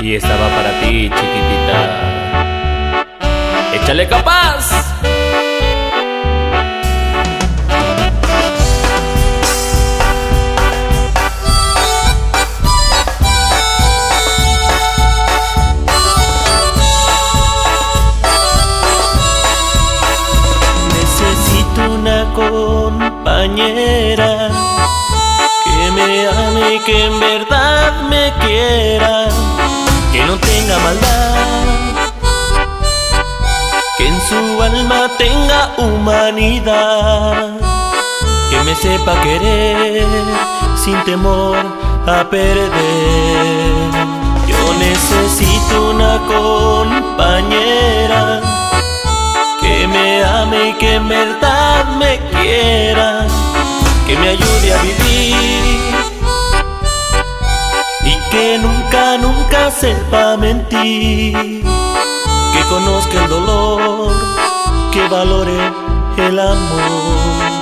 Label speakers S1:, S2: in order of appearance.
S1: Y estaba para ti, chiquitita. Échale capaz.
S2: Necesito una compañera que me ame y que en verdad me quiera, que no tenga maldad, que en su alma tenga humanidad, que me sepa querer sin temor a perder. Yo necesito una compañera que me ame y que en verdad me quiera, que me ayude a vivir sepa mentir, que conozca el dolor, que valore el amor.